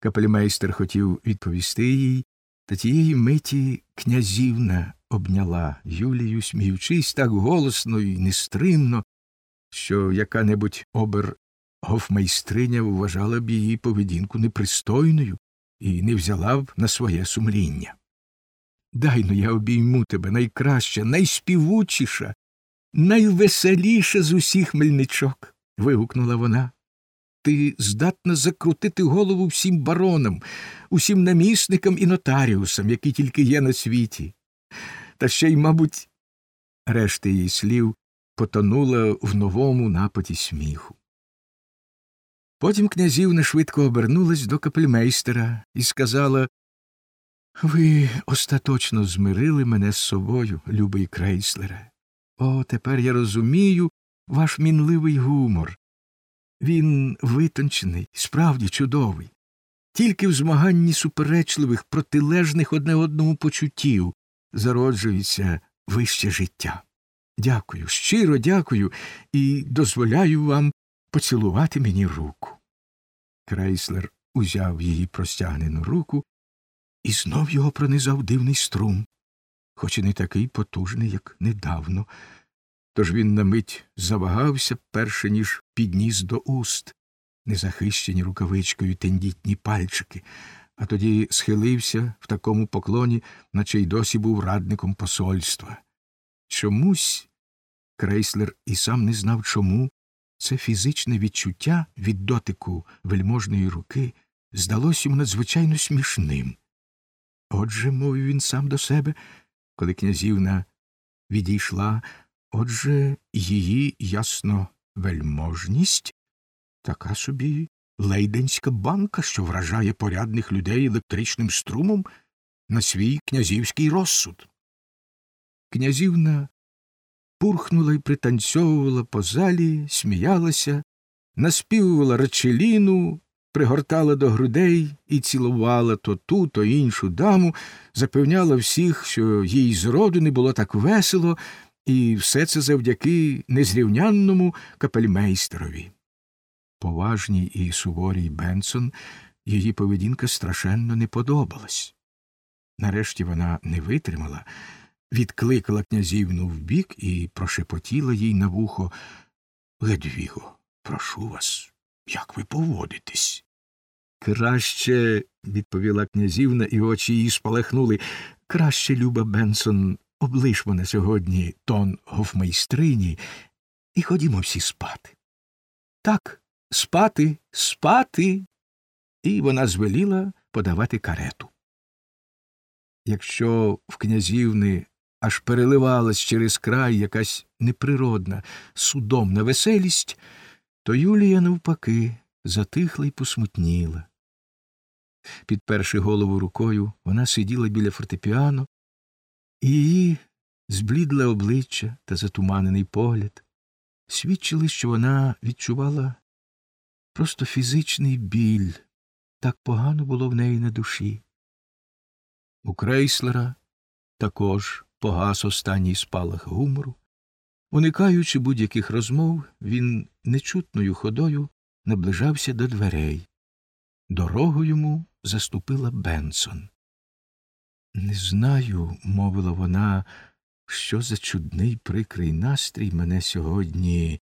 Капельмейстер хотів відповісти їй, та тієї миті князівна обняла Юлію, сміючись так голосно і нестримно, що яка небудь обер гофмейстриня вважала б її поведінку непристойною і не взяла б на своє сумління. Дай ну я обійму тебе найкраща, найспівучіша, найвеселіша з усіх мельничок. вигукнула вона. Ти здатна закрутити голову всім баронам, усім намісникам і нотаріусам, які тільки є на світі. Та ще й, мабуть, решта її слів потонула в новому нападі сміху. Потім князівна швидко обернулась до капельмейстера і сказала Ви остаточно змирили мене з собою, любий крейслере. О, тепер я розумію ваш мінливий гумор. Він витончений, справді чудовий. Тільки в змаганні суперечливих, протилежних одне одному почуттів зароджується вище життя. Дякую, щиро дякую і дозволяю вам поцілувати мені руку. Крейслер узяв її простягнену руку і знов його пронизав дивний струм, хоч і не такий потужний, як недавно. Тож він на мить завагався, перше ніж підніс до уст, незахищені рукавичкою тендітні пальчики, а тоді схилився в такому поклоні, наче й досі був радником посольства. Чомусь крейслер і сам не знав чому, це фізичне відчуття від дотику вельможної руки здалось йому надзвичайно смішним. Отже, мовив він сам до себе, коли князівна відійшла, отже, її ясно вельможність така собі лейденська банка, що вражає порядних людей електричним струмом на свій князівський розсуд. Князівна пурхнула і пританцьовувала по залі, сміялася, наспівувала речеліну, пригортала до грудей і цілувала то ту, то іншу даму, запевняла всіх, що їй зроду не було так весело, і все це завдяки незрівнянному капельмейстерові. Поважній і суворій Бенсон її поведінка страшенно не подобалась. Нарешті вона не витримала, відкликала князівну вбік і прошепотіла їй на вухо Ледвіго, прошу вас, як ви поводитесь? Краще, відповіла князівна, і очі її спалахнули. Краще, люба Бенсон, облиш мене сьогодні тон гофмейстрині, і ходімо всі спати. Так, спати, спати. І вона звеліла подавати карету. Якщо в князівни аж переливалась через край якась неприродна, судомна веселість, то Юлія, навпаки, затихла й посмутніла. Підперши голову рукою, вона сиділа біля фортепіано, і її зблідле обличчя та затуманений погляд свідчили, що вона відчувала просто фізичний біль, так погано було в неї на душі. У крейслера також погас останній спалах гумору. Уникаючи будь-яких розмов, він нечутною ходою наближався до дверей. Дорогу йому заступила Бенсон. Не знаю, мовила вона, що за чудний прикрий настрій мене сьогодні